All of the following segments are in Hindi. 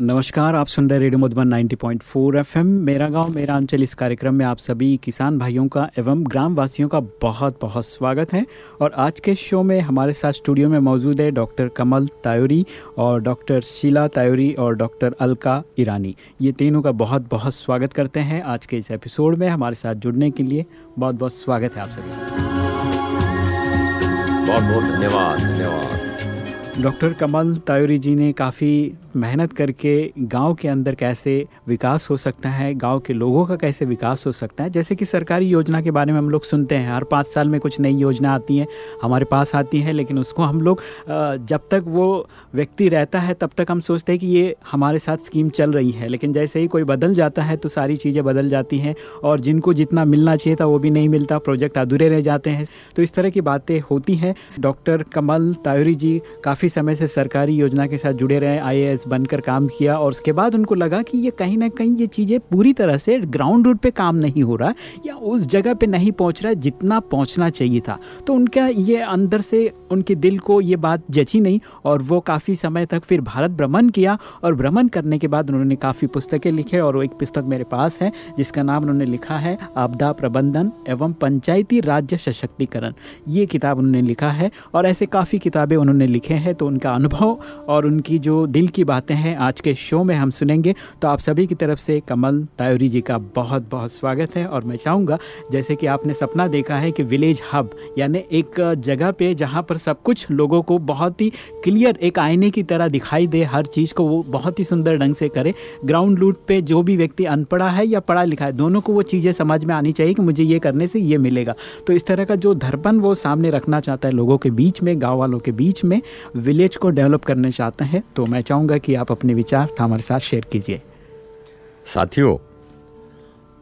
नमस्कार आप सुन रहे रेडियो मधुबन 90.4 एफएम। मेरा गाँव मेरा अंचल इस कार्यक्रम में आप सभी किसान भाइयों का एवं ग्राम वासियों का बहुत बहुत स्वागत है। और आज के शो में हमारे साथ स्टूडियो में मौजूद है डॉक्टर कमल तायोरी और डॉक्टर शीला तायोरी और डॉक्टर अलका ईरानी। ये तीनों का बहुत बहुत स्वागत करते हैं आज के इस एपिसोड में हमारे साथ जुड़ने के लिए। बहुत बहुत स्वागत है आप सभी। बहुत बहुत धन्यवाद धन्यवाद। डॉक्टर कमल तायोरी जी ने काफ़ी मेहनत करके गाँव के अंदर कैसे विकास हो सकता है, गाँव के लोगों का कैसे विकास हो सकता है? जैसे कि सरकारी योजना के बारे में हम लोग सुनते हैं, हर पाँच साल में कुछ नई योजना आती हैं, हमारे पास आती हैं, लेकिन उसको हम लोग जब तक वो व्यक्ति रहता है, तब तक हम सोचते हैं कि ये हमारे साथ स्कीम चल रही है। लेकिन जैसे ही कोई बदल जाता है तो सारी चीज़ें बदल जाती हैं और जिनको जितना मिलना चाहिए था, वो भी नहीं मिलता, प्रोजेक्ट अधूरे रह जाते हैं। तो इस तरह की बातें होती हैं। डॉक्टर कमल तायूरी जी काफ़ी समय से सरकारी योजना के साथ जुड़े रहे आईएएस बनकर काम किया और उसके बाद उनको लगा कि ये कहीं ना कहीं ये चीज़ें पूरी तरह से ग्राउंड रूट पे काम नहीं हो रहा या उस जगह पे नहीं पहुँच रहा जितना पहुँचना चाहिए था। तो उनका ये अंदर से उनके दिल को ये बात जची नहीं और वो काफ़ी समय तक फिर भारत भ्रमण किया और भ्रमण करने के बाद उन्होंने काफ़ी पुस्तकें लिखे और वो एक पुस्तक मेरे पास है, जिसका नाम उन्होंने लिखा है, आपदा प्रबंधन एवं पंचायती राज्य सशक्तिकरण। ये किताब उन्होंने लिखा है और ऐसे काफ़ी किताबें उन्होंने लिखे हैं तो उनका अनुभव और उनकी जो दिल की बातें हैं। आज के शो में हम सुनेंगे। तो आप सभी की तरफ़ से कमल तायूरी जी का बहुत बहुत स्वागत है और मैं चाहूँगा, जैसे कि आपने सपना देखा है कि विलेज हब, यानी एक जगह पे जहाँ पर सब कुछ लोगों को बहुत ही क्लियर, एक आईने की तरह दिखाई दे, हर चीज़ को वो बहुत ही सुंदर ढंग से करे। ग्राउंड लूट पे जो भी व्यक्ति अनपढ़ा है या पढ़ा लिखा है, दोनों को वो चीज़ें समझ में आनी चाहिए कि मुझे ये करने से ये मिलेगा। तो इस तरह का जो दर्पण वो सामने रखना चाहता है लोगों के बीच में, गाँव वालों के बीच में, विलेज को डेवलप करना चाहते हैं तो मैं चाहूँगा कि आप अपने विचार हमारे साथ शेयर कीजिए। साथियों,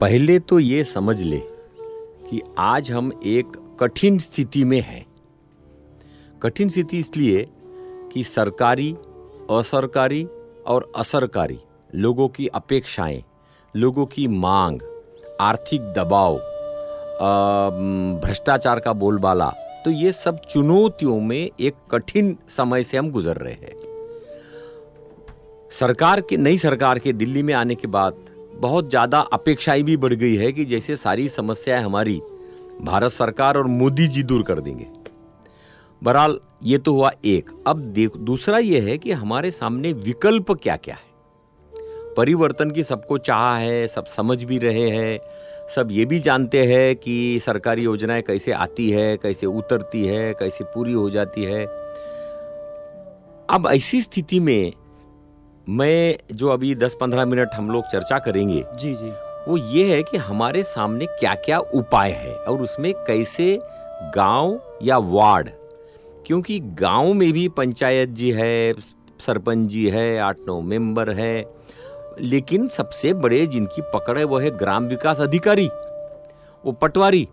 पहले तो ये समझ ले कि आज हम एक कठिन स्थिति में हैं। कठिन स्थिति इसलिए कि सरकारी, असरकारी और असरकारी लोगों की अपेक्षाएँ, लोगों की मांग, आर्थिक दबाव भ्रष्टाचार का बोलबाला तो ये सब चुनौतियों में एक कठिन समय से हम गुजर रहे हैं। सरकार के, नई सरकार के दिल्ली में आने के बाद बहुत ज़्यादा अपेक्षाएँ भी बढ़ गई है कि जैसे सारी समस्याएँ हमारी भारत सरकार और मोदी जी दूर कर देंगे। बहरहाल, ये तो हुआ एक। अब देख, दूसरा ये है कि हमारे सामने विकल्प क्या क्या है? परिवर्तन की सबको चाह है, सब समझ भी रहे हैं, सब ये भी जानते हैं कि सरकारी योजनाएँ कैसे आती है, कैसे उतरती है, कैसे पूरी हो जाती है। अब ऐसी स्थिति में मैं जो अभी 10-15 मिनट हम लोग चर्चा करेंगे जी जी। वो ये है कि हमारे सामने क्या क्या उपाय है और उसमें कैसे गाँव या वार्ड क्योंकि गाँव में भी पंचायत जी है सरपंच जी है आठ नौ मेंबर है लेकिन सबसे बड़े जिनकी पकड़ है वो है ग्राम विकास अधिकारी वो पटवारी।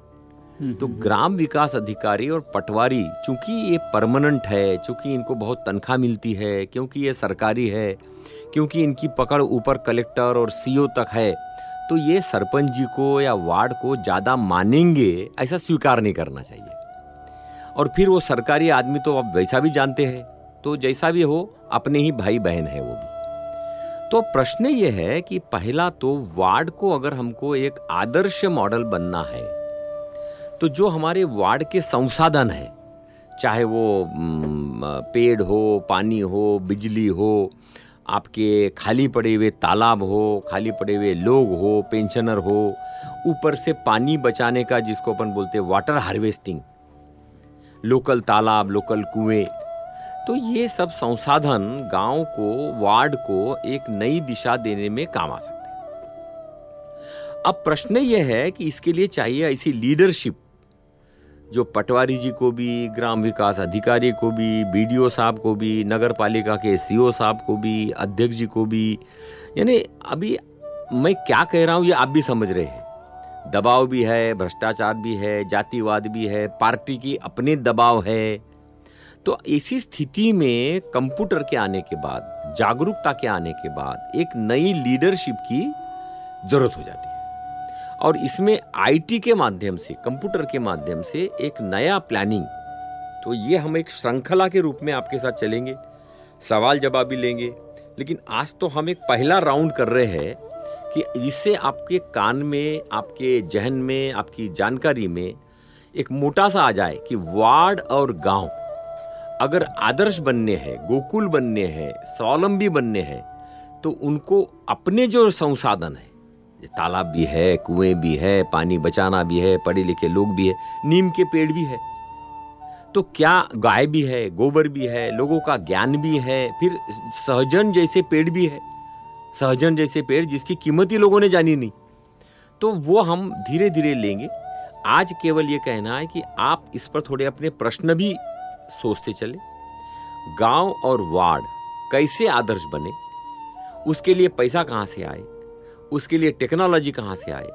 तो हम्म, हम्म। ग्राम विकास अधिकारी और पटवारी चूँकि ये परमानेंट है चूँकि इनको बहुत तनख्वाह मिलती है क्योंकि ये सरकारी है क्योंकि इनकी पकड़ ऊपर कलेक्टर और सीओ तक है तो ये सरपंच जी को या वार्ड को ज़्यादा मानेंगे ऐसा स्वीकार नहीं करना चाहिए और फिर वो सरकारी आदमी तो आप वैसा भी जानते हैं तो जैसा भी हो अपने ही भाई बहन है वो भी तो प्रश्न ये है कि पहला तो वार्ड को अगर हमको एक आदर्श मॉडल बनना है तो जो हमारे वार्ड के संसाधन हैं, चाहे वो पेड़ हो, पानी हो, बिजली हो, आपके खाली पड़े हुए तालाब हो, खाली पड़े हुए लोग हो, पेंशनर हो, ऊपर से पानी बचाने का जिसको अपन बोलते हैं वाटर हार्वेस्टिंग लोकल तालाब लोकल कुएँ तो ये सब संसाधन गाँव को, वार्ड को एक नई दिशा देने में काम आ सकते हैं। अब प्रश्न यह है कि इसके लिए चाहिए ऐसी लीडरशिप जो पटवारी जी को भी, ग्राम विकास अधिकारी को भी, बीडीओ साहब को भी नगर पालिका के सीओ साहब को भी, अध्यक्ष जी को भी, यानी अभी मैं क्या कह रहा हूँ, ये आप भी समझ रहे हैं। दबाव भी है, भ्रष्टाचार भी है, जातिवाद भी है, पार्टी की अपने दबाव है। तो इसी स्थिति में कंप्यूटर के आने के बाद, जागरूकता के आने के बाद, एक नई लीडरशिप की ज़रूरत हो जाती है। और इसमें आईटी के माध्यम से, कंप्यूटर के माध्यम से एक नया प्लानिंग तो ये हम एक श्रृंखला के रूप में आपके साथ चलेंगे। सवाल जवाब भी लेंगे। लेकिन आज तो हम एक पहला राउंड कर रहे हैं कि इससे आपके कान में, आपके जहन में, आपकी जानकारी में एक मोटा सा आ जाए कि वार्ड और गाँव अगर आदर्श बनने हैं, गोकुल बनने हैं, स्वावलंबी बनने हैं तो उनको अपने जो संसाधन है तालाब भी है, कुएँ भी है, पानी बचाना भी है, पढ़े लिखे लोग भी है, नीम के पेड़ भी है। तो क्या गाय भी है, गोबर भी है, लोगों का ज्ञान भी है, फिर सहजन जैसे पेड़ भी है। सहजन जैसे पेड़ जिसकी कीमत ही लोगों ने जानी नहीं। तो वो हम धीरे धीरे लेंगे। आज केवल ये कहना है कि आप इस पर थोड़े अपने प्रश्न भी सोचते चले। गाँव और वार्ड कैसे आदर्श बने, उसके लिए पैसा कहाँ से आए? उसके लिए टेक्नोलॉजी कहाँ से आए?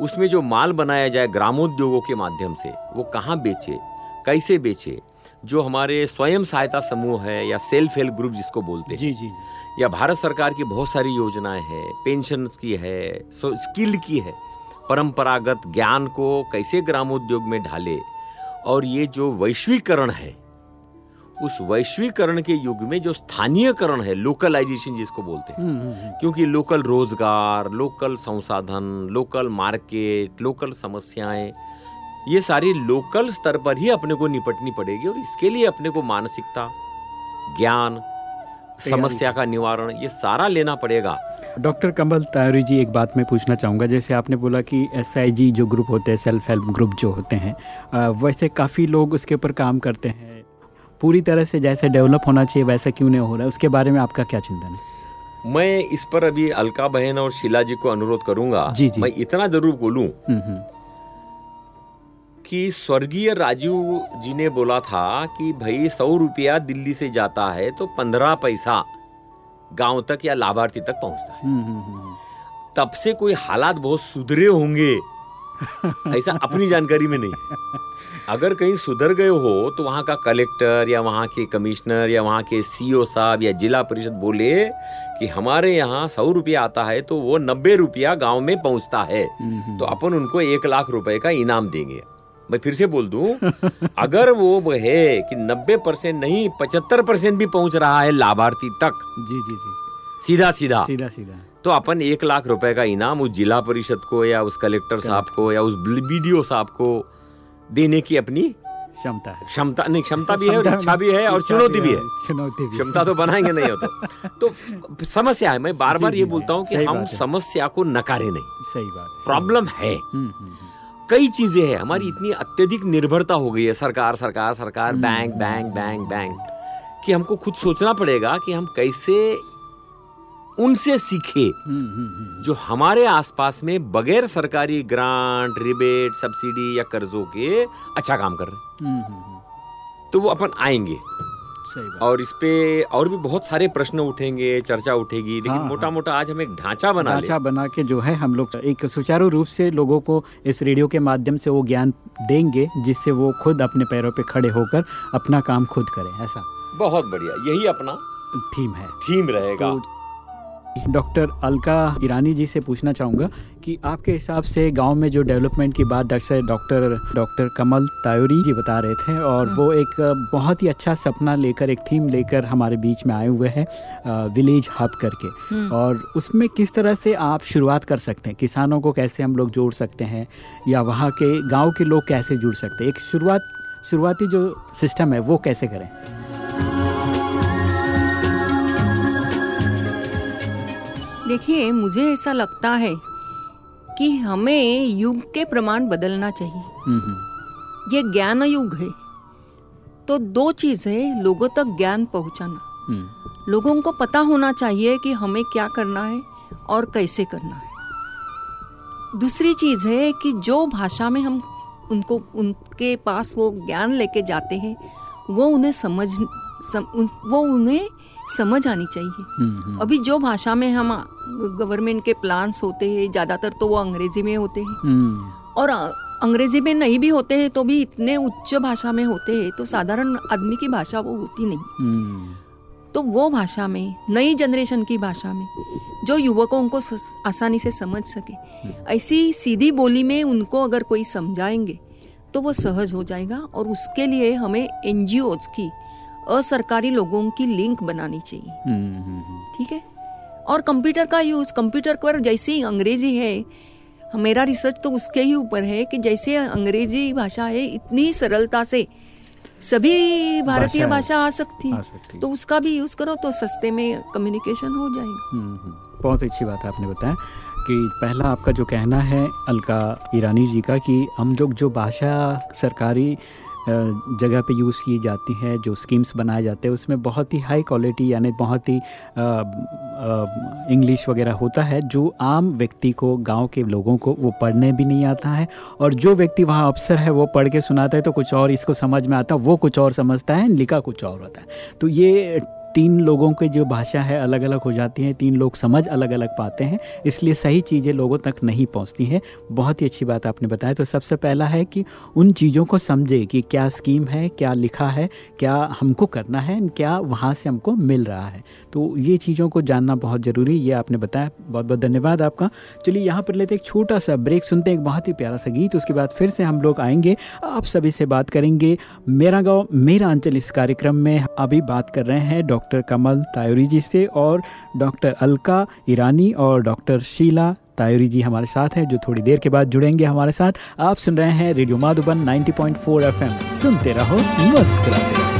उसमें जो माल बनाया जाए ग्रामोद्योगों के माध्यम से वो कहाँ बेचे? कैसे बेचे? जो हमारे स्वयं सहायता समूह है या सेल्फ हेल्प ग्रुप जिसको बोलते हैं जी जी या भारत सरकार की बहुत सारी योजनाएँ हैं पेंशन की है स्किल की है परंपरागत ज्ञान को कैसे ग्रामोद्योग में ढाले? और ये जो वैश्वीकरण है उस वैश्वीकरण के युग में जो स्थानीयकरण है लोकलाइजेशन जिसको बोलते हैं। हम्म, हम्म, हम्म। क्योंकि लोकल रोज़गार लोकल संसाधन लोकल मार्केट लोकल समस्याएँ ये सारी लोकल स्तर पर ही अपने को निपटनी पड़ेगी और इसके लिए अपने को मानसिकता ज्ञान समस्या का निवारण ये सारा लेना पड़ेगा। डॉक्टर कमल तायरी जी एक बात मैं पूछना चाहूँगा। जैसे आपने बोला कि एसआईजी जो ग्रुप होते हैं सेल्फ हेल्प ग्रुप जो होते हैं वैसे काफ़ी लोग उसके ऊपर काम करते हैं। पूरी तरह से जैसे डेवलप होना चाहिए वैसा क्यों नहीं हो रहा है? उसके बारे में आपका क्या चिंतन है? मैं इस पर अभी अलका बहन और शिला जी को अनुरोध करूँगा। जी, जी। मैं इतना ज़रूर बोलूँ हम्म, हम्म, कि स्वर्गीय राजीव जी ने बोला था कि भाई सौ रुपया दिल्ली से जाता है तो पंद्रह पैसा गाँव तक या लाभार्थी तक पहुँचता है। हम्म, तब से कोई हालात बहुत सुधरे होंगे ऐसा अपनी जानकारी में नहीं। अगर कहीं सुधर गए हो तो वहाँ का कलेक्टर या वहाँ के कमिश्नर या वहाँ के सीओ साहब या जिला परिषद बोले कि हमारे यहाँ सौ रुपया आता है तो वो नब्बे रुपया गाँव में पहुँचता है। तो अपन उनको एक लाख रुपए का इनाम देंगे। मैं फिर से बोल दूँ अगर वो है कि नब्बे परसेंट नहीं पचहत्तर परसेंट भी पहुँच रहा है लाभार्थी तक। जी जी जी। सीधा सीधा। सीधा सीधा। तो अपन एक लाख रुपए का इनाम उस जिला परिषद को या उस कलेक्टर साहब को या उस बीडीओ साहब को देने की अपनी क्षमता है। क्षमता नहीं क्षमता भी है और इच्छा भी है और चुनौती भी है चुनौती भी क्षमता तो बनाएँगे नहीं हो तो। तो समस्या है मैं बार बार ये बोलता हूँ कि हम समस्या को नकारे नहीं। सही बात है प्रॉब्लम है। हम्म, हम्म, हम्म, कई चीज़ें हैं हमारी इतनी अत्यधिक निर्भरता हो गई है सरकार सरकार सरकार बैंक बैंक बैंक बैंक कि हमको खुद सोचना पड़ेगा कि हम कैसे उनसे सीखे। हम्म, हम्म, हम्म, जो हमारे आसपास में बगैर सरकारी ग्रांट रिबेट सब्सिडी या कर्जों के अच्छा काम कर रहे हैं। तो वो अपन आएँगे। सही बात। और इस पे और भी बहुत सारे प्रश्न उठेंगे चर्चा उठेगी। लेकिन हाँ, मोटा हाँ। मोटा आज हम एक ढांचा बना ढांचा बना के जो है हम लोग एक सुचारू रूप से लोगों को इस रेडियो के माध्यम से वो ज्ञान देंगे जिससे वो खुद अपने पैरों पे खड़े होकर अपना काम खुद करें ऐसा। बहुत बढ़िया। यही अपना थीम है। थीम रहेगा। तो डॉक्टर अलका ईरानी जी से पूछना चाहूँगा कि आपके हिसाब से गाँव में जो डेवलपमेंट की बात doctor doctor doctor Kamal Tayuri ji बता रहे थे और वो एक बहुत ही अच्छा सपना लेकर एक थीम लेकर हमारे बीच में आए हुए हैं विलेज हब करके। और उसमें किस तरह से आप शुरुआत कर सकते हैं? किसानों को कैसे हम लोग जोड़ सकते हैं? या वहाँ के गाँव के लोग कैसे जुड़ सकते हैं? एक शुरुआत शुरुआती जो सिस्टम है वो कैसे करें? देखिए मुझे ऐसा लगता है कि हमें युग के प्रमाण बदलना चाहिए। ये ज्ञान युग है। तो दो चीज़ है लोगों तक ज्ञान पहुंचाना। हम्म, लोगों को पता होना चाहिए कि हमें क्या करना है और कैसे करना है। दूसरी चीज़ है कि जो भाषा में हम उनको उनके पास वो ज्ञान लेके जाते हैं वो उन्हें समझ सम, उन, वो उन्हें समझ आनी चाहिए। अभी जो भाषा में हम गवर्नमेंट के प्लान्स होते हैं ज़्यादातर तो वो अंग्रेज़ी में होते हैं। हम्म, और अंग्रेज़ी में नहीं भी होते हैं तो भी इतने उच्च भाषा में होते हैं तो साधारण आदमी की भाषा वो होती नहीं। हम्म, तो वो भाषा में नई जनरेशन की भाषा में जो युवकों को आसानी से समझ सके ऐसी सीधी बोली में उनको अगर कोई समझाएँगे तो वो सहज हो जाएगा। और उसके लिए हमें एन की असरकारी लोगों की लिंक बनानी चाहिए। हम्म, हम्म, हम्म। ठीक है? और कंप्यूटर का यूज़ कंप्यूटर पर जैसे ही अंग्रेज़ी है। मेरा रिसर्च तो उसके ही ऊपर है कि जैसे अंग्रेज़ी भाषा है इतनी सरलता से सभी भारतीय भाषा- आ सकती है। तो उसका भी यूज़ करो तो सस्ते में कम्युनिकेशन हो जाएगा। हम्म, हम्म। बहुत अच्छी बात है आपने बताया कि पहला आपका जो कहना है अलका ईरानी जी का कि हम लोग जो भाषा सरकारी जगह पे यूज़ की जाती है, जो स्कीम्स बनाए जाते हैं, उसमें बहुत ही हाई क्वालिटी यानी बहुत ही इंग्लिश वगैरह होता है, जो आम व्यक्ति को, गाँव के लोगों को, वो पढ़ने भी नहीं आता है, और जो व्यक्ति वहाँ अफसर है, वो पढ़ के सुनाता है तो कुछ और इसको समझ में आता है, वो कुछ और समझता है, लिखा कुछ और होता है। तो ये तीन लोगों की जो भाषा है अलग अलग हो जाती है, तीन लोग समझ अलग अलग पाते हैं, इसलिए सही चीज़ें लोगों तक नहीं पहुँचती हैं। बहुत ही अच्छी बात आपने बताया। तो सबसे पहला है कि उन चीज़ों को समझे कि क्या स्कीम है, क्या लिखा है, क्या हमको करना है, क्या वहाँ से हमको मिल रहा है। तो ये चीज़ों को जानना बहुत ज़रूरी ये आपने बताया। बहुत बहुत धन्यवाद आपका। चलिए यहाँ पर लेते एक छोटा सा ब्रेक, सुनते हैं एक बहुत ही प्यारा सा गीत, उसके बाद फिर से हम लोग आएँगे, आप सभी से बात करेंगे। मेरा गाँव, मेरा अंचल इस कार्यक्रम में अभी बात कर रहे हैं कमल तायूरी जी से और डॉक्टर अलका ईरानी और डॉक्टर शीला तायोरी जी हमारे साथ हैं, जो थोड़ी देर के बाद जुड़ेंगे हमारे साथ। आप सुन रहे हैं रेडियो माधुबन 90.4 एफएम। सुनते रहो, मुस्कुराते रहो।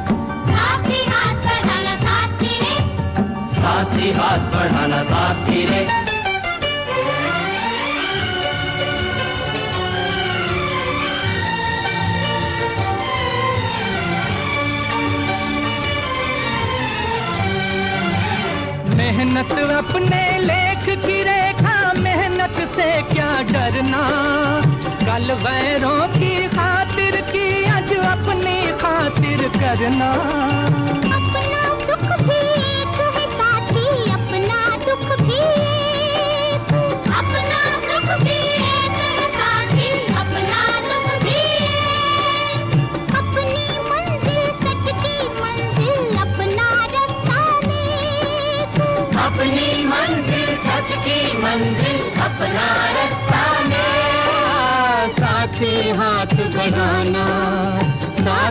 साथी हाथ बढ़ाना साथी रे। मेहनत अपने लेख की रेखा, मेहनत से क्या डरना? कल वैरों की खातिर की आज अपनी खातिर करना?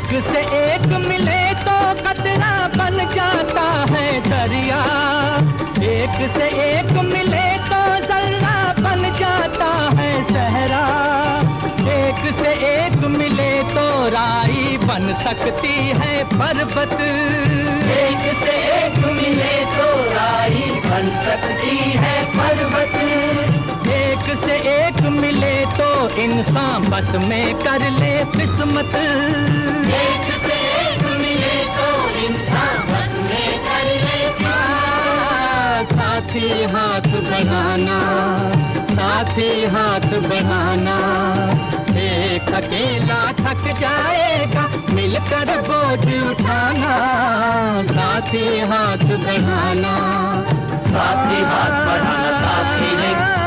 एक से एक मिले तो कतरा बन जाता है दरिया। एक से एक मिले तो जल्ला बन जाता है सहरा। एक से एक मिले तो राई बन सकती है पर्वत। एक से एक मिले तो राई बन सकती है पर्वत। एक से एक इंसान बस में कर ले किस्मत। मिले तो इंसान बस में कर ले साथी हाथ बढ़ाना, साथी हाथ बढ़ाना। एक अकेला थक जाएगा, मिलकर बोझ उठाना। साथी हाथ बढ़ाना। साथी हाथ बढ़ाना, साथी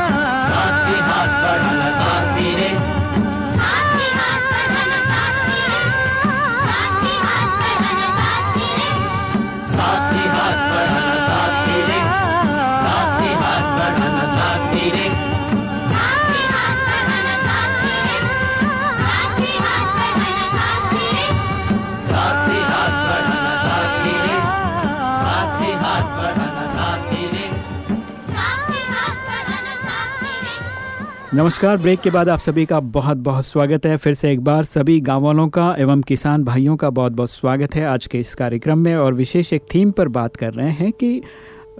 नमस्कार, ब्रेक के बाद आप सभी का बहुत बहुत स्वागत है। फिर से एक बार सभी गाँव वालों का एवं किसान भाइयों का बहुत बहुत स्वागत है आज के इस कार्यक्रम में और विशेष एक थीम पर बात कर रहे हैं कि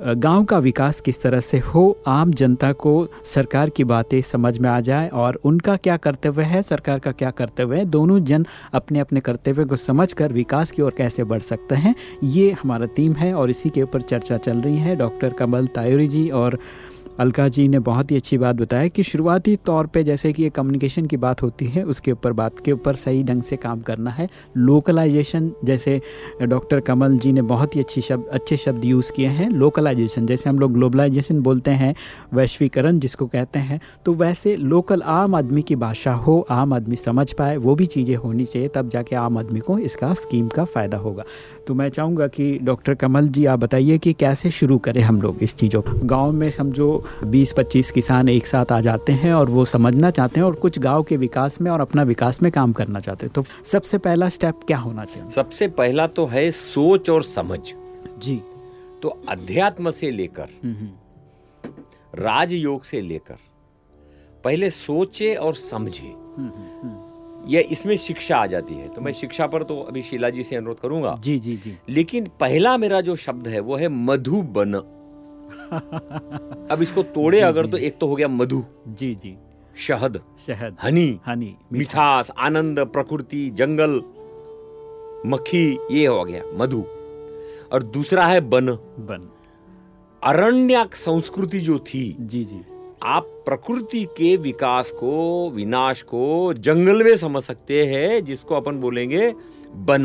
गाँव का विकास किस तरह से हो, आम जनता को सरकार की बातें समझ में आ जाए और उनका क्या कर्तव्य है, सरकार का क्या कर्तव्य है, दोनों जन अपने अपने कर्तव्य को समझकर विकास की ओर कैसे बढ़ सकते हैं, ये हमारा थीम है और इसी के ऊपर चर्चा चल रही है डॉक्टर कमल तायूरी जी और अलका जी ने बहुत ही अच्छी बात बताया कि शुरुआती तौर पे जैसे कि ये कम्युनिकेशन की बात होती है, उसके ऊपर बात के ऊपर सही ढंग से काम करना है। लोकलाइजेशन जैसे डॉक्टर कमल जी ने बहुत ही अच्छी शब्द, अच्छे शब्द यूज़ किए हैं। लोकलाइजेशन जैसे हम लोग ग्लोबलाइजेशन बोलते हैं, वैश्वीकरण जिसको कहते हैं तो वैसे लोकल आम आदमी की भाषा हो, आम आदमी समझ पाए, वो भी चीज़ें होनी चाहिए, तब जाके आम आदमी को इसका स्कीम का फ़ायदा होगा। तो मैं चाहूँगा कि डॉक्टर कमल जी, आप बताइए कि कैसे शुरू करें हम लोग इस चीज़ों को? गाँव में समझो 20-25 किसान एक साथ आ जाते हैं और वो समझना चाहते हैं और कुछ गाँव के विकास में और अपना विकास में काम करना चाहते हैं। तो सबसे पहला स्टेप क्या होना चाहिए? सबसे पहला तो है सोच और समझ। जी। तो अध्यात्म से लेकर राजयोग से लेकर पहले सोचे और समझे। ये इसमें शिक्षा आ जाती है। तो मैं शिक्षा पर तो अभी शीला जी से अनुरोध करूँगा। जी जी जी। लेकिन पहला मेरा जो शब्द है वो है मधुबन। अब इसको तोड़े जी, अगर जी। तो एक तो हो गया मधु। जी जी। शहद। शहद। हनी। हनी मिठास आनंद प्रकृति जंगल। मक्खी ये हो गया मधु। और दूसरा है बन। बन। अरण्य संस्कृति जो थी जी जी। आप प्रकृति के विकास को विनाश को जंगल में समझ सकते हैं जिसको अपन बोलेंगे बन।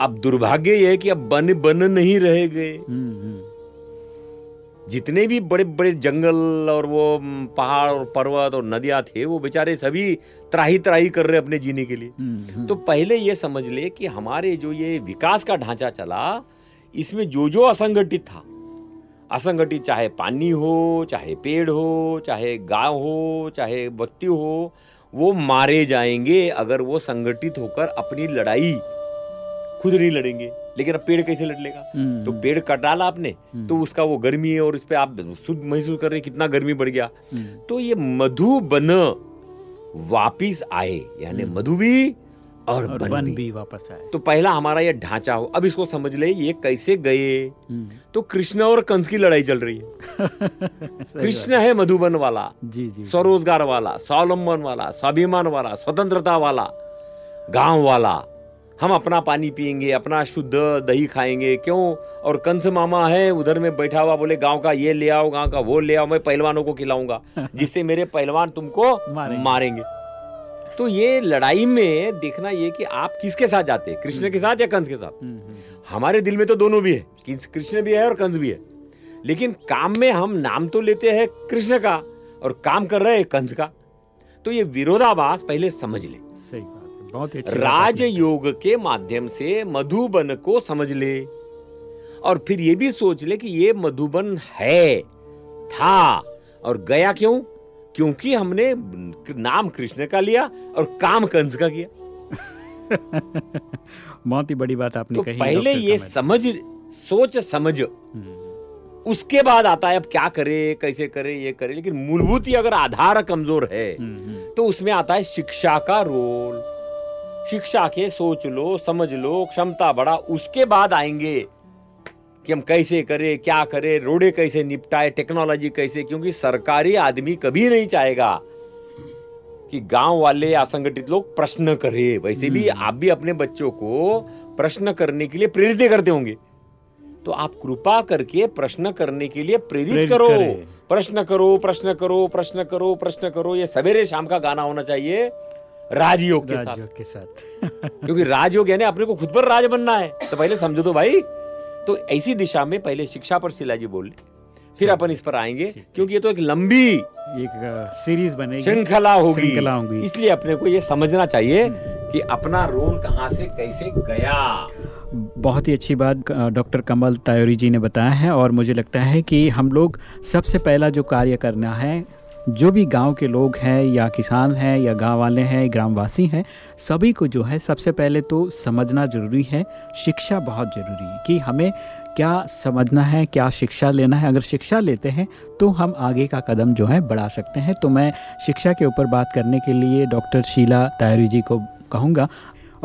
अब दुर्भाग्य यह है कि अब बन बन नहीं रह गए। हम्म, हम्म, जितने भी बड़े बड़े जंगल और वो पहाड़ और पर्वत और नदियाँ थे वो बेचारे सभी त्राही त्राही कर रहे अपने जीने के लिए। हम्म, हम्म, तो पहले ये समझ ले कि हमारे जो ये विकास का ढांचा चला इसमें जो जो असंगठित था असंगठित चाहे पानी हो चाहे पेड़ हो चाहे गाँव हो चाहे व्यक्ति हो वो मारे जाएँगे अगर वो संगठित होकर अपनी लड़ाई खुद नहीं लड़ेंगे लेकिन अब पेड़ कैसे लड़ लेगा? हम्म, तो पेड़ कट डाला आपने तो उसका वो गर्मी है और उस पर आप शुद्ध महसूस कर रहे हैं कितना गर्मी बढ़ गया। हम्म, तो ये मधुबन वापिस आए यानी मधु भी और, और बन, बन भी। भी वापस आए। तो पहला हमारा ये ढांचा हो। अब इसको समझ ले ये कैसे गए? हम्म, तो कृष्ण और कंस की लड़ाई चल रही है। कृष्ण है मधुबन वाला जी जी। स्वरोजगार वाला स्वावलंबन वाला स्वाभिमान वाला स्वतंत्रता वाला गाँव वाला। हम अपना पानी पियेंगे अपना शुद्ध दही खाएँगे। क्यों? और कंस मामा है उधर में बैठा हुआ बोले गाँव का ये ले आओ गाँव का वो ले आओ मैं पहलवानों को खिलाऊँगा जिससे मेरे पहलवान तुमको मारेंगे। मारेंगे। तो ये लड़ाई में देखना ये कि आप किसके साथ जाते हैं? कृष्ण के साथ या कंस के साथ? हम्म, हम्म, हमारे दिल में तो दोनों भी है कृष्ण भी है और कंस भी है। लेकिन काम में हम नाम तो लेते हैं कृष्ण का और काम कर रहे हैं कंस का। तो ये विरोधाभास पहले समझ ले। सही। बहुत अच्छी राजयोग के माध्यम से मधुबन को समझ ले और फिर ये भी सोच ले कि ये मधुबन है था और गया क्यों? क्योंकि हमने नाम कृष्ण का लिया और काम कंस का किया। बहुत ही बड़ी बात आपने तो कही पहले ये समझ सोच समझ। हम्म, उसके बाद आता है अब क्या करे कैसे करे ये करे लेकिन मूलभूत ही अगर आधार कमज़ोर है हम्म, हम्म, तो उसमें आता है शिक्षा का रोल। शिक्षा के सोच लो समझ लो क्षमता बढ़ा उसके बाद आएँगे कि हम कैसे करें क्या करें रोडे कैसे निपटाए टेक्नोलॉजी कैसे क्योंकि सरकारी आदमी कभी नहीं चाहेगा कि गाँव वाले असंगठित लोग प्रश्न करें। वैसे भी आप भी अपने बच्चों को प्रश्न करने के लिए प्रेरित करते होंगे। तो आप कृपा करके प्रश्न करने के लिए प्रेरित प्रेरित करो। प्रश्न करो प्रश्न करो प्रश्न करो प्रश्न करो। ये सवेरे शाम का गाना होना चाहिए। राजयोग के साथ। के साथ। क्योंकि राजयोग यानी अपने को खुद पर राज बनना है। तो पहले समझो तो भाई। तो ऐसी दिशा में पहले शिक्षा पर शिलाजी बोले फिर अपन इस पर आएँगे क्योंकि ये तो एक लंबी एक सीरीज़ बनेगी। श्रृंखला होगी। श्रृंखला होगी। इसलिए अपने को ये समझना चाहिए कि अपना रोल कहाँ से कैसे गया। बहुत ही अच्छी बात डॉक्टर कमल तायोरी जी ने बताया है और मुझे लगता है कि हम लोग सबसे पहला जो कार्य करना है जो भी गाँव के लोग हैं या किसान हैं या गाँव वाले हैं, ग्रामवासी हैं, सभी को जो है सबसे पहले तो समझना ज़रूरी है, शिक्षा बहुत ज़रूरी है कि हमें क्या समझना है, क्या शिक्षा लेना है। अगर शिक्षा लेते हैं तो हम आगे का कदम जो है बढ़ा सकते हैं। तो मैं शिक्षा के ऊपर बात करने के लिए डॉक्टर शीला तायरी जी को कहूँगा,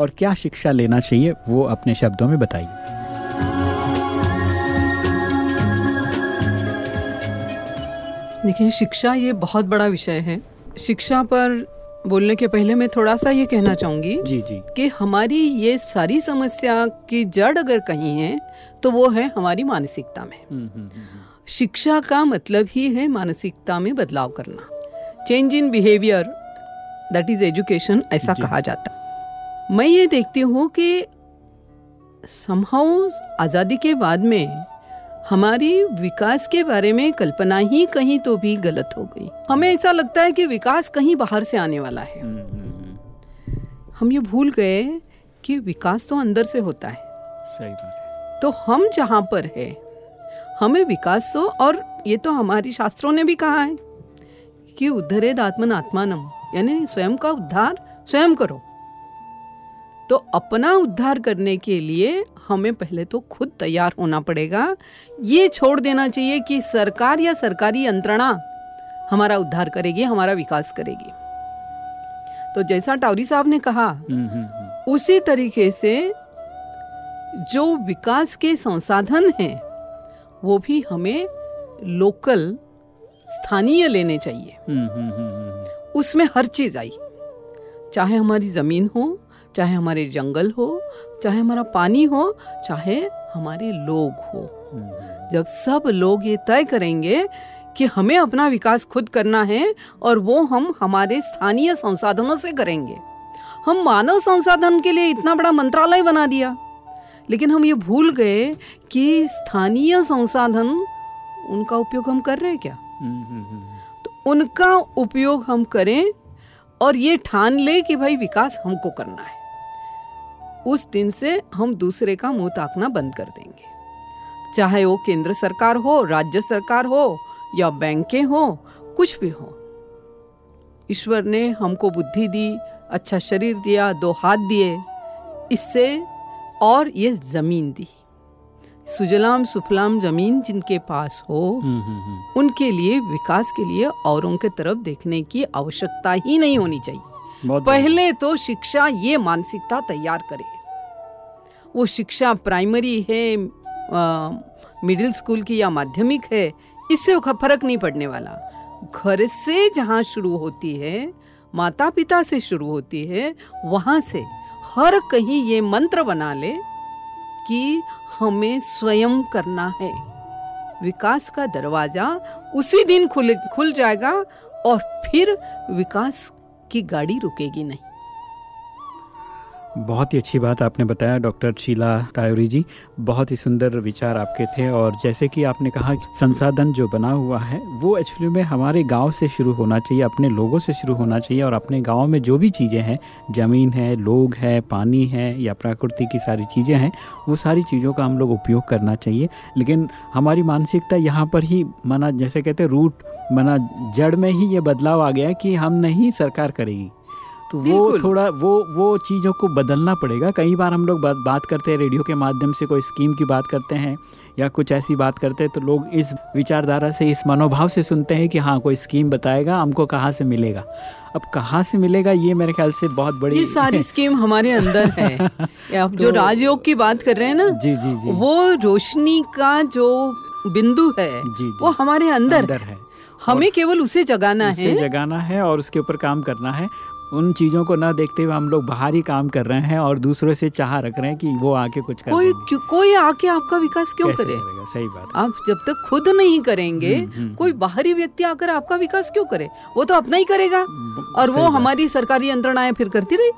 और क्या शिक्षा लेना चाहिए, वो अपने शब्दों में बताइए। देखिए शिक्षा ये बहुत बड़ा विषय है। शिक्षा पर बोलने के पहले मैं थोड़ा सा ये कहना चाहूँगी जी जी। कि हमारी ये सारी समस्या की जड़ अगर कहीं है तो वो है हमारी मानसिकता में। हम्म, हम्म, हम्म, शिक्षा का मतलब ही है मानसिकता में बदलाव करना। Change in behaviour that is education ऐसा कहा जाता। मैं ये देखती हूँ कि समहाउ आज़ादी के बाद में हमारी विकास के बारे में कल्पना ही कहीं तो भी गलत हो गई। हमें ऐसा लगता है कि विकास कहीं बाहर से आने वाला है। हम्म, हम्म, हम्म, हम ये भूल गए कि विकास तो अंदर से होता है। सही बात है। तो हम जहाँ पर है हमें विकास तो और ये तो हमारी शास्त्रों ने भी कहा है कि उद्धरेद आत्मन आत्मानम यानी स्वयं का उद्धार स्वयं करो। तो अपना उद्धार करने के लिए हमें पहले तो खुद तैयार होना पड़ेगा। ये छोड़ देना चाहिए कि सरकार या सरकारी यंत्रणा हमारा उद्धार करेगी हमारा विकास करेगी। तो जैसा टावरी साहब ने कहा हम्म, हम्म, हम्म, उसी तरीके से जो विकास के संसाधन हैं वो भी हमें लोकल स्थानीय लेने चाहिए। उसमें हर चीज़ आई चाहे हमारी ज़मीन हो चाहे हमारे जंगल हो, चाहे हमारा पानी हो, चाहे हमारे लोग हो। जब सब लोग ये तय करेंगे कि हमें अपना विकास खुद करना है और वो हम हमारे स्थानीय संसाधनों से करेंगे। हम मानव संसाधन के लिए इतना बड़ा मंत्रालय बना दिया। लेकिन हम ये भूल गए कि स्थानीय संसाधन उनका उपयोग हम कर रहे हैं क्या? तो उनका उपयोग हम करें और ये ठान ले कि भाई विकास हमको करना है। उस दिन से हम दूसरे का मुँह ताकना बंद कर देंगे। चाहे वो केंद्र सरकार हो राज्य सरकार हो या बैंकें हो कुछ भी हो। ईश्वर ने हमको बुद्धि दी अच्छा शरीर दिया दो हाथ दिए। इससे और ये ज़मीन दी। सुजलाम सुफलाम ज़मीन जिनके पास हो हम्म, हम्म, हम्म, उनके लिए विकास के लिए औरों के तरफ़ देखने की आवश्यकता ही नहीं होनी चाहिए। पहले तो शिक्षा ये मानसिकता तैयार करे। वो शिक्षा प्राइमरी है मिडिल स्कूल की या माध्यमिक है, इससे फ़र्क नहीं पड़ने वाला। घर से जहाँ शुरू होती है माता पिता से शुरू होती है, वहाँ से हर कहीं ये मंत्र बना ले कि हमें स्वयं करना है। विकास का दरवाज़ा उसी दिन खुल खुल जाएगा और फिर विकास की गाड़ी रुकेगी नहीं। बहुत ही अच्छी बात आपने बताया, डॉक्टर शीला तायोरी जी। बहुत ही सुंदर विचार आपके थे और जैसे कि आपने कहा, संसाधन जो बना हुआ है, वो एक्चुअली में हमारे गाँव से शुरू होना चाहिए, अपने लोगों से शुरू होना चाहिए और अपने गाँव में जो भी चीज़ें हैं, ज़मीन है, लोग है, पानी है या प्रकृति की सारी चीज़ें हैं, वो सारी चीज़ों का हम लोग उपयोग करना चाहिए। लेकिन हमारी मानसिकता यहाँ पर ही माना, जैसे कहते रूट माना, जड़ में ही ये बदलाव आ गया कि हम नहीं सरकार करेगी। तो वो थोड़ा वो वो चीज़ों को बदलना पड़ेगा। कई बार हम लोग बात बात करते हैं रेडियो के माध्यम से कोई स्कीम की बात करते हैं या कुछ ऐसी बात करते हैं तो लोग इस विचारधारा से इस मनोभाव से सुनते हैं कि हाँ कोई स्कीम बताएगा हमको कहाँ से मिलेगा। अब कहाँ से मिलेगा ये मेरे ख्याल से बहुत बड़ी ये सारी स्कीम हमारे अंदर है। ये आप जो तो- राजयोग की बात कर रहे हैं ना जी जी जी। वो रोशनी का जो बिंदु है जी, जी। वो हमारे अंदर, अंदर है। हमें केवल उसे जगाना उससे है। जगाना है और उसके ऊपर काम करना है। उन चीज़ों को ना देखते हुए हम लोग बाहर ही काम कर रहे हैं और दूसरों से चाह रख रहे हैं कि वो आके कुछ कर कोई क्यों- कोई आके आपका विकास क्यों करे? सही बात आप जब तक खुद नहीं करेंगे हम्म, हम्म, कोई बाहरी व्यक्ति आकर आपका विकास क्यों करे? वो तो अपना ही करेगा। और वो हमारी सरकारी यंत्रणाएँ फिर करती रही।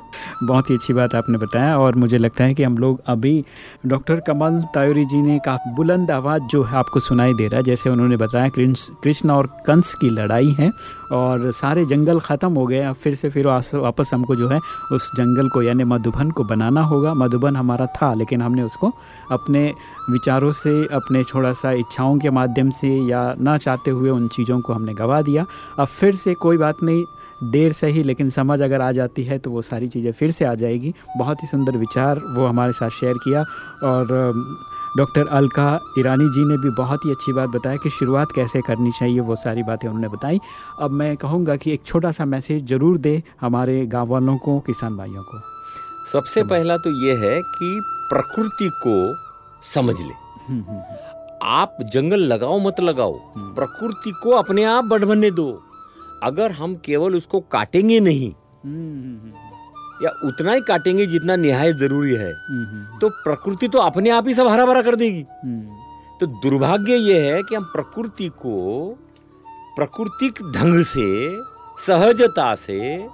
बहुत ही अच्छी बात आपने बताया और मुझे लगता है कि हम लोग अभी डॉक्टर कमल तायूरी जी ने काफ़ी बुलंद आवाज़ जो है आपको सुनाई दे रहा है जैसे उन्होंने बताया कृष्ण और कंस की लड़ाई है। और सारे जंगल ख़त्म हो गए। अब फिर से फिर वापस हमको जो है, उस जंगल को, यानी मधुबन को बनाना होगा। मधुबन हमारा था, लेकिन हमने उसको अपने विचारों से, अपने थोड़ा सा इच्छाओं के माध्यम से, या ना चाहते हुए उन चीज़ों को हमने गवा दिया। अब फिर से कोई बात नहीं, देर से ही, लेकिन समझ अगर आ जाती है तो वो सारी चीज़ें फिर से आ जाएगी। बहुत ही सुंदर विचार वो हमारे साथ शेयर किया और डॉक्टर अलका ईरानी जी ने भी बहुत ही अच्छी बात बताया कि शुरुआत कैसे करनी चाहिए वो सारी बातें उन्होंने बताई। अब मैं कहूँगा कि एक छोटा सा मैसेज ज़रूर दे हमारे गाँव वालों को किसान भाइयों को। सबसे पहला तो ये है कि प्रकृति को समझ ले। हम्म, हम्म, आप जंगल लगाओ मत लगाओ हम्म। प्रकृति को अपने आप बढ़ने दो। अगर हम केवल उसको काटेंगे नहीं हम्म, हम्म, या उतना ही काटेंगे जितना निहायत ज़रूरी है। हम्म, हम्म, तो प्रकृति तो अपने आप ही सब हरा भरा कर देगी। हम्म, तो दुर्भाग्य ये है कि हम प्रकृति को प्राकृतिक ढंग से सहजता से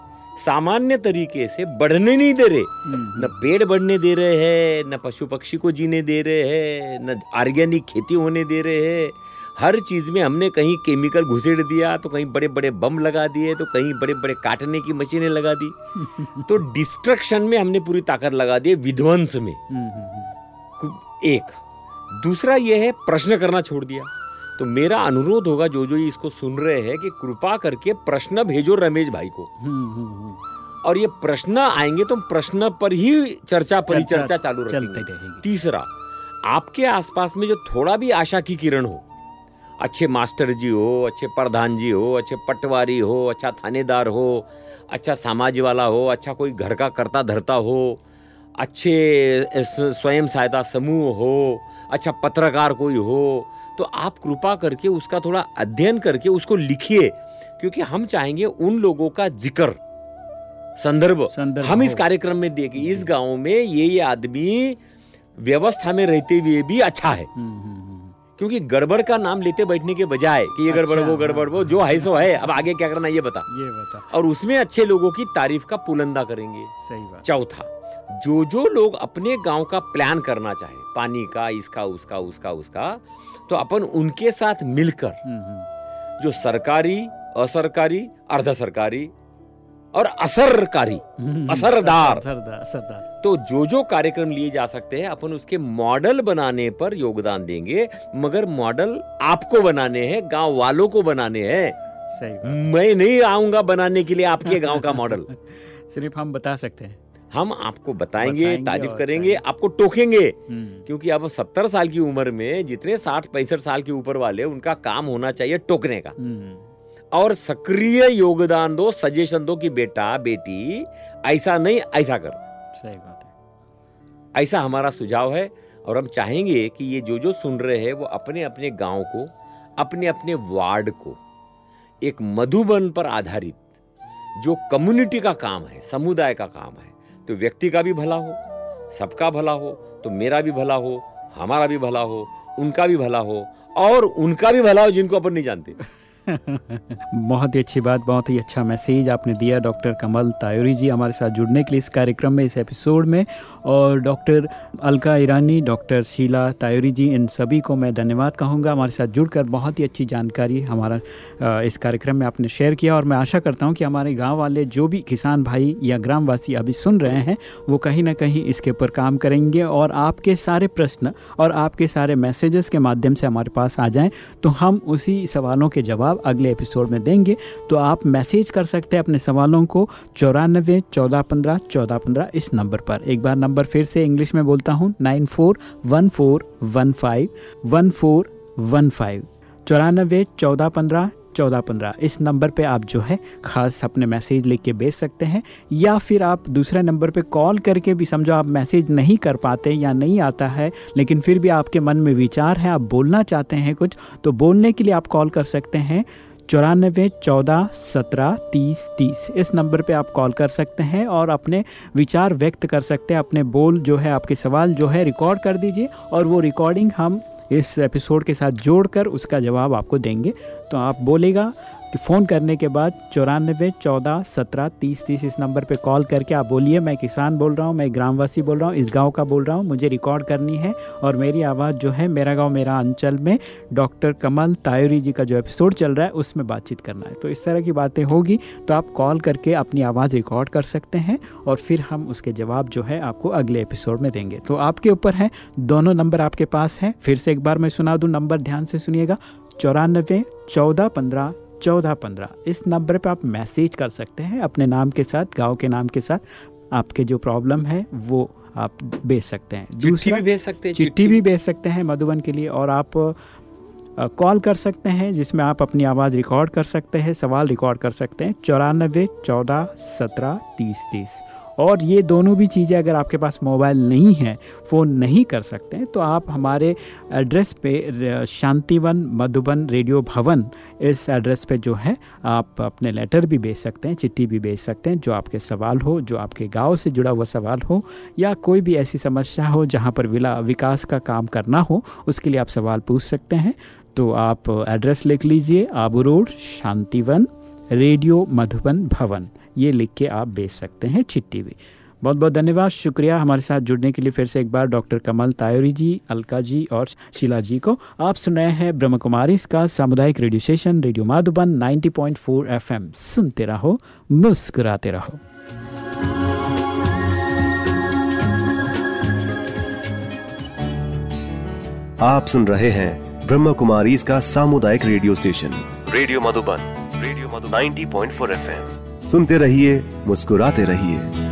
सामान्य तरीके से बढ़ने नहीं दे रहे। हम्म, न पेड़ बढ़ने दे रहे हैं न पशु पक्षी को जीने दे रहे हैं न ऑर्गेनिक खेती होने दे रहे हैं। हर चीज़ में हमने कहीं केमिकल घुसेड़ दिया तो कहीं बड़े बड़े बम लगा दिए तो कहीं बड़े बड़े काटने की मशीनें लगा दी। तो डिस्ट्रक्शन में हमने पूरी ताकत लगा दी विध्वंस में। हम्म, हम्म, एक। दूसरा यह है प्रश्न करना छोड़ दिया। तो मेरा अनुरोध होगा जो जो इसको सुन रहे हैं कि कृपा करके प्रश्न भेजो रमेश भाई को। हम्म, हम्म, हम्म, और ये प्रश्न आएँगे तो प्रश्न पर ही चर्चा परिचर्चा चालू रहेगी। तीसरा आपके आसपास में जो थोड़ा भी आशा की किरण हो अच्छे मास्टर जी हो अच्छे प्रधान जी हो अच्छे पटवारी हो अच्छा थानेदार हो अच्छा समाज वाला हो अच्छा कोई घर का करता धरता हो अच्छे स्वयं सहायता समूह हो अच्छा पत्रकार कोई हो तो आप कृपा करके उसका थोड़ा अध्ययन करके उसको लिखिए क्योंकि हम चाहेंगे उन लोगों का ज़िक्र संदर्भ हम इस कार्यक्रम में देखें इस गाँव में ये ये आदमी व्यवस्था में रहते हुए भी अच्छा है। हम्म, हम्म, हम्म, क्योंकि गड़बड़ का नाम लेते बैठने के बजाय कि ये गड़बड़ अच्छा, वो गड़बड़ वो जो है। सो है अब आगे क्या करना ये बता। ये बता। और उसमें अच्छे लोगों की तारीफ़ का पुलंदा करेंगे। सही बात। चौथा जो जो लोग अपने गाँव का प्लान करना चाहे पानी का इसका उसका उसका उसका तो अपन उनके साथ मिलकर हम्म, हम्म, जो सरकारी असरकारी अर्ध सरकारी और असरकारी हम्म, असरदार। असरदार असरदार। तो जो जो कार्यक्रम लिए जा सकते हैं अपन उसके मॉडल बनाने पर योगदान देंगे मगर मॉडल आपको बनाने हैं गाँव वालों को बनाने हैं। सही मैं नहीं आऊँगा बनाने के लिए आपके गाँव का मॉडल। सिर्फ़ हम बता सकते हैं। हम आपको बताएँगे बताएँगे तारीफ़ करेंगे आपको टोकेंगे। हम्म, क्योंकि अब सत्तर साल की उम्र में जितने साठ पैंसठ साल के ऊपर वाले उनका काम होना चाहिए टोकने का। हम्म, और सक्रिय योगदान दो सजेशन दो कि बेटा बेटी ऐसा नहीं ऐसा कर। सही बात है। ऐसा हमारा सुझाव है और हम चाहेंगे कि ये जो जो सुन रहे हैं वो अपने अपने गाँव को अपने अपने वार्ड को एक मधुबन पर आधारित जो कम्युनिटी का काम है समुदाय का काम है तो व्यक्ति का भी भला हो सबका भला हो तो मेरा भी भला हो हमारा भी भला हो उनका भी भला हो और उनका भी भला हो जिनको अपन नहीं जानते। बहुत ही अच्छी बात, बहुत ही अच्छा मैसेज आपने दिया डॉक्टर कमल तायूरी जी हमारे साथ जुड़ने के लिए इस कार्यक्रम में, इस एपिसोड में। और डॉक्टर अलका ईरानी, डॉक्टर शीला तायूरी जी, इन सभी को मैं धन्यवाद कहूँगा। हमारे साथ जुड़कर बहुत ही अच्छी जानकारी हमारा इस कार्यक्रम में आपने शेयर किया। और मैं आशा करता हूँ कि हमारे गाँव वाले जो भी किसान भाई या ग्रामवासी अभी सुन रहे हैं, वो कहीं ना कहीं इसके ऊपर काम करेंगे। और आपके सारे प्रश्न और आपके सारे मैसेजेस के माध्यम से हमारे पास आ जाएँ तो हम उसी सवालों के जवाब अगले एपिसोड में देंगे तो आप मैसेज कर सकते हैं अपने सवालों को चौरानबे चौदह पंद्रह चौदह पंद्रह इस नंबर पर। एक बार नंबर फिर से इंग्लिश में बोलता हूँ, nine four one four one five, one four one five. चौरानबे चौदह पंद्रह चौदह पंद्रह। इस नंबर पे आप जो है खास अपने मैसेज लिख के भेज सकते हैं, या फिर आप दूसरे नंबर पे कॉल करके भी समझो आप मैसेज नहीं कर पाते या नहीं आता है, लेकिन फिर भी आपके मन में विचार है, आप बोलना चाहते हैं कुछ तो बोलने के लिए आप कॉल कर सकते हैं चौरानबे चौदह, सत्रह, तीस तीस। इस नंबर पे आप कॉल कर सकते हैं और अपने विचार व्यक्त कर सकते हैं, अपने बोल जो है, आपके सवाल जो है, रिकॉर्ड कर दीजिए और वो रिकॉर्डिंग हम इस एपिसोड के साथ जोड़कर उसका जवाब आपको देंगे। तो आप बोलेगा कि फ़ोन करने के बाद चौरानबे, चौदह, सत्रह, तीस तीस इस नंबर पे कॉल करके आप बोलिए। मैं किसान बोल रहा हूँ, मैं ग्रामवासी बोल रहा हूँ, इस गाँव का बोल रहा हूँ, मुझे रिकॉर्ड करनी है और मेरी आवाज़ जो है मेरा गाँव, मेरा अंचल में डॉक्टर कमल तायूरी जी का जो एपिसोड चल रहा है, उसमें बातचीत करना है। तो इस तरह की बातें होगी तो आप कॉल करके अपनी आवाज़ रिकॉर्ड कर सकते हैं और फिर हम उसके जवाब जो है आपको अगले एपिसोड में देंगे। तो आपके ऊपर है, दोनों नंबर आपके पास हैं, फिर से एक बार मैं सुना दूँ, नंबर ध्यान से सुनिएगा, चौरानबे, चौदह, पंद्रह चौदह पंद्रह। इस नंबर पे आप मैसेज कर सकते हैं अपने नाम के साथ गाँव के नाम के साथ। आपके जो प्रॉब्लम है वो आप भेज सकते हैं। दूसरी भी भेज सकते हैं चिट्ठी भी भेज सकते हैं मधुबन के लिए और आप कॉल कर सकते हैं जिसमें आप अपनी आवाज़ रिकॉर्ड कर सकते हैं सवाल रिकॉर्ड कर सकते हैं। चौरानबे चौदह सत्रह तीस तीस। और ये दोनों भी चीज़ें अगर आपके पास मोबाइल नहीं है फ़ोन नहीं कर सकते तो आप हमारे एड्रेस पे शांतिवन मधुबन रेडियो भवन, इस एड्रेस पे जो है, आप अपने लेटर भी भेज सकते हैं, चिट्ठी भी भेज सकते हैं, जो आपके सवाल हो, जो आपके गाँव से जुड़ा हुआ सवाल हो, या कोई भी ऐसी समस्या हो जहाँ पर विला, विकास का काम करना हो, उसके लिए आप सवाल पूछ सकते हैं तो आप एड्रेस लिख लीजिए, आबू रोड, शांतिवन, रेडियो मधुबन भवन। ये लिख के आप भेज सकते हैं चिट्ठी भी। बहुत बहुत धन्यवाद, शुक्रिया हमारे साथ जुड़ने के लिए फिर से एक बार डॉक्टर कमल तायूरी जी, अलका जी और शीला जी को। आप सुन रहे हैं ब्रह्म कुमारी इसका सामुदायिक radio station, radio Madhuban 90.4 FM. सुनते रहो, मुस्कुराते रहो। आप सुन रहे हैं ब्रह्म कुमारी इसका सामुदायिक radio station, radio Madhuban, radio Madhu 90.4 FM. सुनते रहिए मुस्कुराते रहिए।